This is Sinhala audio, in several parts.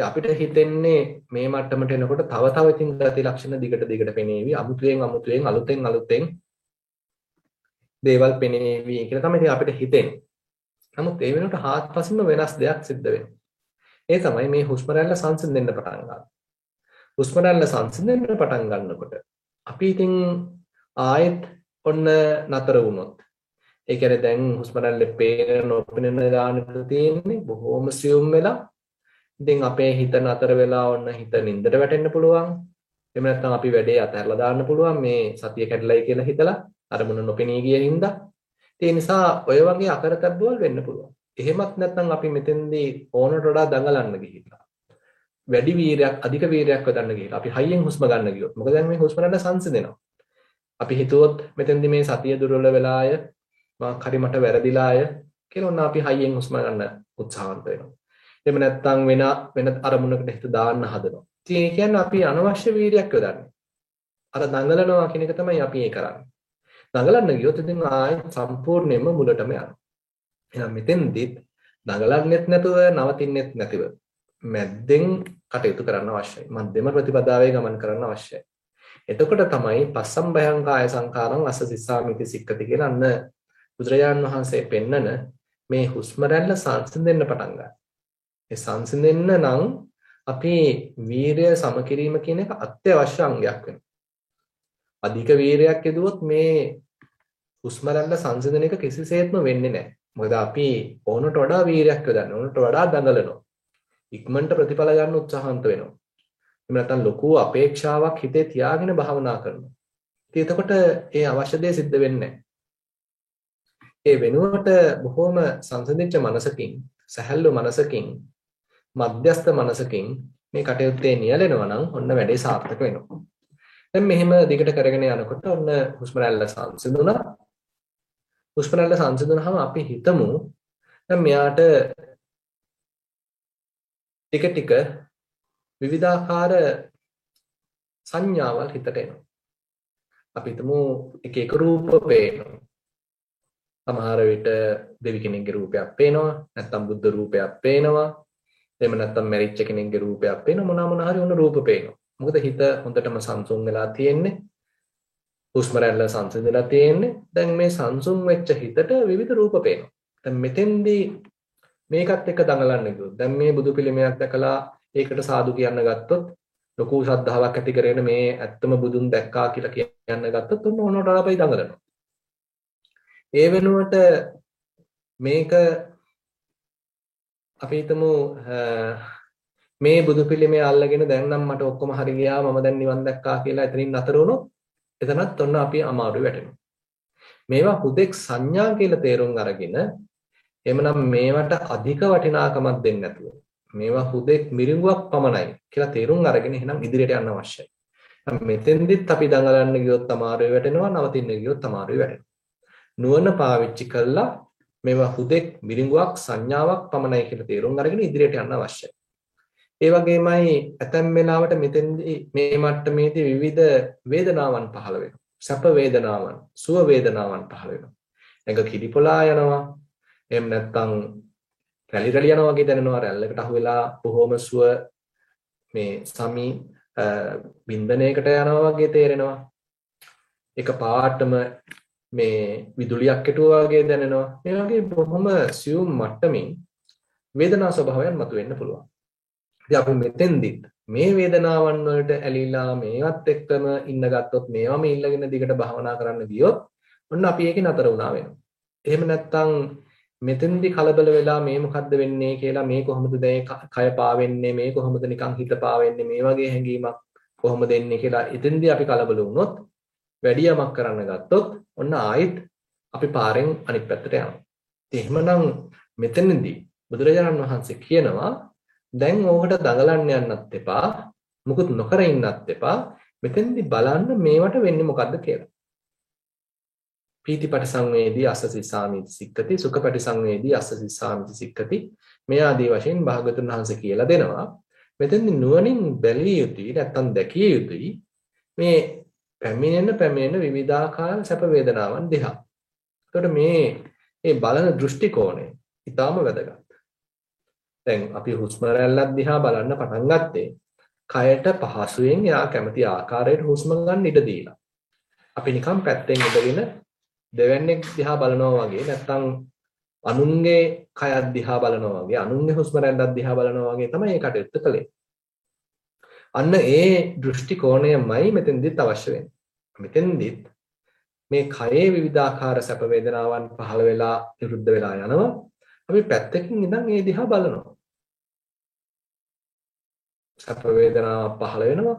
අපිට හිතෙන්නේ මේ මට්ටමට එනකොට තව තව ඉතින් ගති ලක්ෂණ දිගට දිගට පෙනේවි අමුතුවෙන් අමුතුවෙන් අලුතෙන් අලුතෙන් දේවල් පෙනේවි කියලා තමයි අපිට හිතෙන්නේ. නමුත් ඒ වෙනකොට හාත්පසින්ම වෙනස් දෙයක් සිද්ධ වෙනවා. ඒ තමයි මේ හුස්ම රැල්ල සංසිඳෙන්න පටන් ගන්නවා. හුස්ම රැල්ල සංසිඳෙන්න පටන් ගන්නකොට අපි ඉතින් ආයෙත් ඔන්න නතර වුණොත් ඒ කියන්නේ දැන් හුස්ම රැල්ලේ පේන නොපෙනෙන ගානට තියෙන්නේ බොහොම සියුම් වෙලා ඉතින් අපේ හිත නතර වෙලා ඔන්න හිත නින්දට වැටෙන්න පුළුවන්. එහෙම නැත්නම් අපි වැඩේ අතහැරලා දාන්න පුළුවන් මේ සතිය කැඩලයි කියලා හිතලා අරමුණ නොපෙනී ගිය හින්දා. ඒ නිසා ඔය වගේ අකරතැබ්බවල් වෙන්න පුළුවන්. එහෙමත් නැත්නම් අපි මෙතෙන්දී ඕනට වඩා දඟලන්න ගිහිල්ලා. වැඩි වීරයක් අධික වීරයක් වදන්න ගිහිල්ලා අපි හයියෙන් හුස්ම ගන්න ගියොත්. මොකද දැන් මේ හුස්ම ගන්න සංසිඳෙනවා. අපි හිතුවොත් මෙතෙන්දී මේ සතිය දුර්වල වෙලාය මා හරි මට වැරදිලාය කියලා ඔන්න අපි හයියෙන් හුස්ම ගන්න උත්සාහවන්ත වෙනවා. එහෙම නැත්නම් වෙන වෙන අරමුණකට හිත දාන්න හදනවා ඉතින් ඒ කියන්නේ අපි අනවශ්‍ය වීරයක් යොදන්නේ අර දඟලනවා කියන එක තමයි අපි ඒ කරන්නේ දඟලන්න ගියොත් ඉතින් ආයෙත් සම්පූර්ණයෙන්ම මුලටම යනවා එහෙනම් මෙතෙන්දිත් දඟලන්නෙත් නැතුව නවතින්නෙත් නැතිව මැද්දෙන් කටයුතු කරන්න අවශ්‍යයි. මධ්‍යම ප්‍රතිපදාවේ ගමන් කරන්න අවශ්‍යයි. එතකොට තමයි පස්සම් භයං කාය සංකාරං අස්ස සිස්සාමිති සික්කති කියලා අන්න බුදුරජාන් වහන්සේ පෙන්නන මේ හුස්ම රැල්ල සංසිඳෙන්න පටන් ගන්නවා. ඒ සංසිඳෙන්න නම් අපි වීරය සමකිරීම කියන එක අත්‍යවශ්‍ය අංගයක් වෙනවා. අධික වීරයක් යදුවොත් මේ හුස්ම රැල්ල සංසිඳන එක කිසිසේත්ම වෙන්නේ නැහැ. මොකද අපි ඕනට වඩා වීරයක් යොදන්න ඕනට වඩා දඟලනවා. ඉක්මනට ප්‍රතිඵල ගන්න උත්සාහන්ත වෙනවා. එහෙම නැත්නම් ලොකු අපේක්ෂාවක් හිතේ තියාගෙන භාවනා කරනවා. ඉතින් එතකොට ඒ අවශ්‍ය දේ සිද්ධ වෙන්නේ ඒ වෙනුවට බොහොම සංසදිච්ච මනසකින්, සැහැල්ලු මනසකින්, මධ්‍යස්ත මනසකින් මේ කටයුත්තේ නියැලෙනවා නම් ඔන්න වැඩේ සාර්ථක වෙනවා. දැන් මෙහෙම දිගට කරගෙන යනකොට ඔන්න හුස්ම රැල්ල සංසිඳුණා. හුස්ම රැල්ල සංසිඳුනහම අපි හිතමු දැන් මෙයාට ටික ටික විවිධාකාර සංඥාවල් හිතට එනවා. අපි හිතමු එක එක රූප පේනවා. සමහර විට දෙවි කෙනෙක්ගේ රූපයක් පේනවා, නැත්නම් බුද්ධ රූපයක් පේනවා. එහෙම නැත්නම් මැරිච්ච කෙනෙක්ගේ රූපයක් පේනවා මොනවා මොනවා හරි ඔන්න රූප පේනවා. මොකද හිත හොඳටම සංසුන් වෙලා තියෙන්නේ. හුස්ම රැල්ල සංසිඳලා තියෙන්නේ. දැන් මේ සංසුන් වෙච්ච හිතට විවිධ රූප පේනවා. දැන් මෙතෙන්දී මේකත් එක්ක දඟලන්න කිව්වොත් දැන් මේ බුදු පිළිමයක් දැකලා ඒකට සාදු කියන්න ගත්තොත් ලොකු ශ්‍රද්ධාවක් ඇති කරගෙන මේ ඇත්තම බුදුන් දැක්කා කියලා කියන්න ගත්තොත් ඔන්න ඕනට අපයි දඟලනවා. ඒ වෙනුවට මේක අපි හිතමු මේ බුදු පිළිමය අල්ලගෙන දැන් නම් මට ඔක්කොම හරි ගියා මම දැන් නිවන් දැක්කා කියලා එතනින් නතර වුණොත් එතනත් ඔන්න අපි අමාරු වැටෙනවා. මේවා හුදෙක් සංඥා කියලා තේරුම් අරගෙන එමනම් මේවට අධික වටිනාකමක් දෙන්නේ නැතුව මේවා හුදෙක් මිරිඟුවක් පමණයි කියලා තේරුම් අරගෙන එහෙනම් ඉදිරියට යන්න අවශ්‍යයි. මෙතෙන්දිත් අපි දඟලන්න ගියොත් අමාරුයි වැටෙනවා නවතින්න ගියොත් අමාරුයි වැටෙනවා. නුවණ පාවිච්චි කළා මේවා හුදෙක් මිරිඟුවක් සංඥාවක් පමණයි කියලා තේරුම් අරගෙන ඉදිරියට යන්න අවශ්‍යයි. ඒ වගේමයි ඇතැම් වෙලාවට මෙතෙන්දී මේ මට්ටමේදී විවිධ වේදනාවන් පහළ වෙනවා. සැප වේදනාවන්, සුව වේදනාවන් පහළ වෙනවා. ඇඟ කිලිපොලා යනවා. එහෙම නැත්නම් රැලි රැලි යනවා වගේ දැනෙනවා. රැල්ලකට අහු වෙලා බොහොම සුව මේ සමි බින්දනයකට යනවා වගේ තේරෙනවා. එක පාටම මේ විදුලියක් කෙටුවා වගේ දැනෙනවා. මේ වගේ බොහොම සියුම් මට්ටමින් වේදනා ස්වභාවයන් මතුවෙන්න පුළුවන්. ඉතින් අපි මෙතෙන්දිත් මේ වේදනාවන් වලට ඇලිලා මේවත් එක්කම ඉන්න ගත්තොත් මේවම ඉල්ලගෙන දිගට භාවනා කරන්න ගියොත් ඔන්න අපි ඒකේ නතර වුණා වෙනවා. එහෙම නැත්නම් මෙතෙන්දි කලබල වෙලා මේ මොකද්ද වෙන්නේ කියලා මේ කොහොමද දැන් කය පාවෙන්නේ මේ කොහොමද නිකන් හිත පාවෙන්නේ මේ වගේ හැඟීමක් කොහොමද එන්නේ කියලා එතෙන්දි අපි කලබල වුණොත් වැඩි යමක් කරන්න ගත්තොත් ඔන්න ආයෙත් අපි පාරෙන් අනිත් පැත්තට යනවා. ඉතින් එහෙමනම් මෙතනදී බුදුරජාණන් වහන්සේ කියනවා දැන් ඕකට දඟලන්න යන්නත් එපා. මුකුත් නොකර ඉන්නත් එපා. මෙතෙන්දි බලන්න මේවට වෙන්නේ මොකද්ද කියලා. පීතිපටි සංවේදී අස්සසි සාමිති සික්කති සුඛපටි සංවේදී අස්සසි සාමිති සික්කති මේ ආදී වශයෙන් භාගතුන් වහන්සේ කියලා දෙනවා. මෙතෙන්දි නුවණින් බැලිය යුතුයි නැත්තම් දැකිය යුතුයි මේ පැමිණෙන පැමිණෙන විවිධාකාර සැප වේදනාවන් දිහා. එතකොට මේ මේ බලන දෘෂ්ටි කෝණය ඊටාම වැදගත්. දැන් අපි හුස්ම රැල්ලක් දිහා බලන්න පටන් ගත්තේ කයට පහසුවෙන් යා කැමති ආකාරයට හුස්ම ගන්න ඉඩ දීලා. අපි නිකන් පැත්තෙන් ඉඳගෙන දෙවැන්නෙක් දිහා බලනවා වගේ නැත්තම් අනුන්ගේ කයක් දිහා බලනවා වගේ අනුන්ගේ හුස්ම රැල්ලක් දිහා බලනවා වගේ තමයි ඒ කටයුත්ත කළේ. අන්න ඒ දෘෂ්ටි කෝණයමයි මෙතෙන්දිත් අවශ්‍ය වෙන්නේ. මෙතෙන්දිත් මේ කයේ විවිධාකාර සැප වේදනාවන් පහළ වෙලා විරුද්ධ වෙලා යනවා. අපි පැත්තකින් ඉඳන් ඒ දිහා බලනවා. සැප වේදනාවක් පහළ වෙනවා.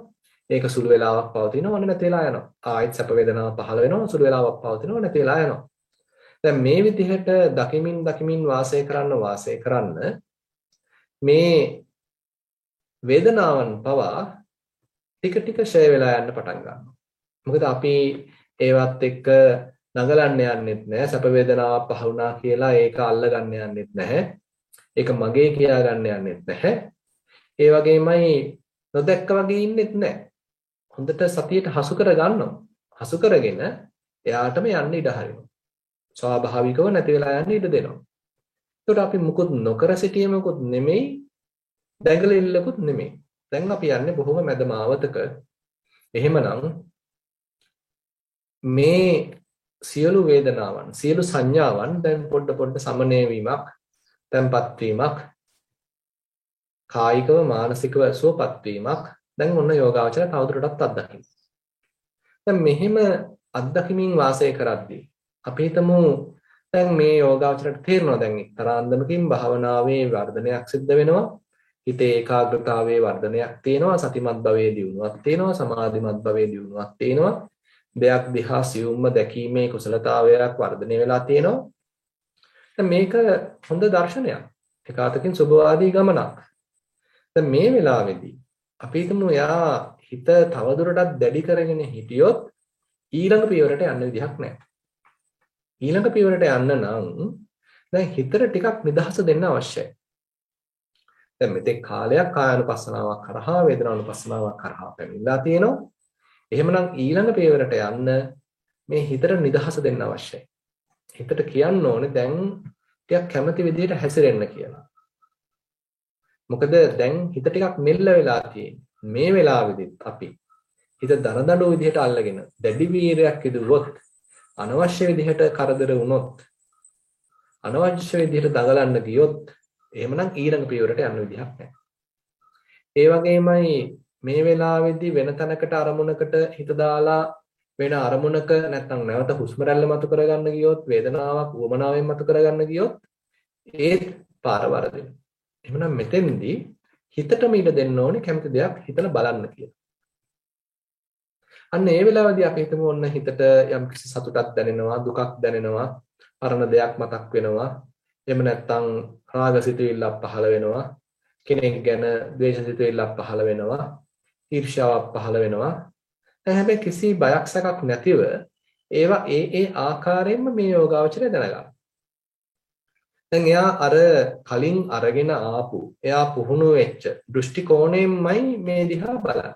ඒක සුළු වෙලාවක් පවතිනවා නැති වෙලා යනවා. ආයෙත් සැප වේදනාවක් පහළ වෙනවා සුළු වෙලාවක් පවතිනවා නැති වෙලා යනවා. දැන් මේ විදිහට දකිමින් දකිමින් වාසය කරන්න වාසය කරන්න මේ වේදනාවන් පවා ටික ටික ෂය වෙලා යන්න පටන් ගන්නවා. මොකද අපි ඒවත් එක්ක නගලන්න යන්නෙත් නැහැ. සැප වේදනාවක් පහ වුණා කියලා ඒක අල්ලගන්න යන්නෙත් නැහැ. ඒක මගේ කියා ගන්න යන්නෙත් නැහැ. ඒ වගේමයි නොදැක්ක වගේ ඉන්නෙත් නැහැ. හොඳට සතියට හසු කර ගන්නවා. හසු කරගෙන එයාටම යන්න ඉඩ හරිනවා. ස්වාභාවිකව නැති වෙලා යන්න ඉඩ දෙනවා. එතකොට අපි මුකුත් නොකර සිටීමකුත් නෙමෙයි, දැඟලිල්ලකුත් නෙමෙයි. දැන් අපි යන්නේ බොහොම මැද මාවතක. එහෙමනම් මේ සියලු වේදනාවන් සියලු සංඥාවන් දැන් පොඩ පොඩ සමනය වීමක් තැම්පත් වීමක් කායිකව මානසිකව සුවපත් වීමක් දැන් ඔන්න යෝගාවචර තවදුරටත් අත්දකින්න. දැන් මෙහෙම අත්දකිමින් වාසය කරද්දී අපි හිතමු දැන් මේ යෝගාවචරයට තේරෙනවා දැන් එක්තරා අන්දමකින් භාවනාවේ වර්ධනයක් සිද්ධ වෙනවා. හිතේ ඒකාග්‍රතාවයේ වර්ධනයක් තියෙනවා සතිමත් භවයේ දියුණුවක් තියෙනවා සමාධිමත් භවයේ දියුණුවක් තියෙනවා දෙයක් දිහා සියුම්ම දැකීමේ කුසලතාවයක් වර්ධනය වෙලා තියෙනවා. දැන් මේක හොඳ දර්ශනයක්. එක අතකින් සුභවාදී ගමනක්. දැන් මේ වෙලාවේදී අපි හිතමු යා හිත තවදුරටත් දැඩි කරගෙන හිටියොත් ඊළඟ පියවරට යන්න විදිහක් නැහැ. ඊළඟ පියවරට යන්න නම් දැන් හිතට ටිකක් නිදහස දෙන්න අවශ්‍යයි. දැන් මෙතෙක් කාලයක් කායानुපස්සනාවක් කරහා වේදනානුපස්සනාවක් කරහා පැමිණලා තියෙනවා. එහෙමනම් ඊළඟ පියවරට යන්න මේ හිතට නිදහස දෙන්න අවශ්‍යයි. හිතට කියන්න ඕනේ දැන් ටිකක් කැමති විදිහට හැසිරෙන්න කියලා. මොකද දැන් හිත ටිකක් මෙල්ල වෙලා තියෙන්නේ. මේ වෙලාවෙදිත් අපි හිත දනදඬු විදිහට අල්ලගෙන දැඩි වීරයක් ඉදුවොත් අනවශ්‍ය විදිහට කරදර වුණොත් අනවශ්‍ය විදිහට දඟලන්න ගියොත් එහෙමනම් ඊළඟ පියවරට යන්න විදිහක් නැහැ. ඒ වගේමයි මේ වෙලාවේදී වෙන තැනකට අරමුණකට හිත දාලා වෙන අරමුණක නැත්නම් නැවත හුස්ම රැල්ල මතු කරගන්න ගියොත් වේදනාවක් උවමනාවෙන් මතු කරගන්න ගියොත් ඒත් පාර වරදින. එහෙනම් මෙතෙන්දී හිතටම ඉඩ දෙන්න ඕනේ කැමති දෙයක් හිතලා බලන්න කියලා. අන්න ඒ වෙලාවේදී අපි හිතමු ඔන්න හිතට යම් කිසි සතුටක් දැනෙනවා දුකක් දැනෙනවා පරණ දෙයක් මතක් වෙනවා එහෙම නැත්නම් රාගසිතුවිල්ලක් පහළ වෙනවා කෙනෙක් ගැන ද්වේෂසිතුවිල්ලක් පහළ වෙනවා ඊර්ෂ්‍යාවක් පහළ වෙනවා. දැන් හැබැයි කිසි බයක් සැකක් නැතිව ඒවා ඒ ඒ ආකාරයෙන්ම මේ යෝගාවචරය දැනගන්න. දැන් එයා අර කලින් අරගෙන ආපු එයා පුහුණු වෙච්ච දෘෂ්ටි කෝණයෙන්මයි මේ දිහා බලන්නේ.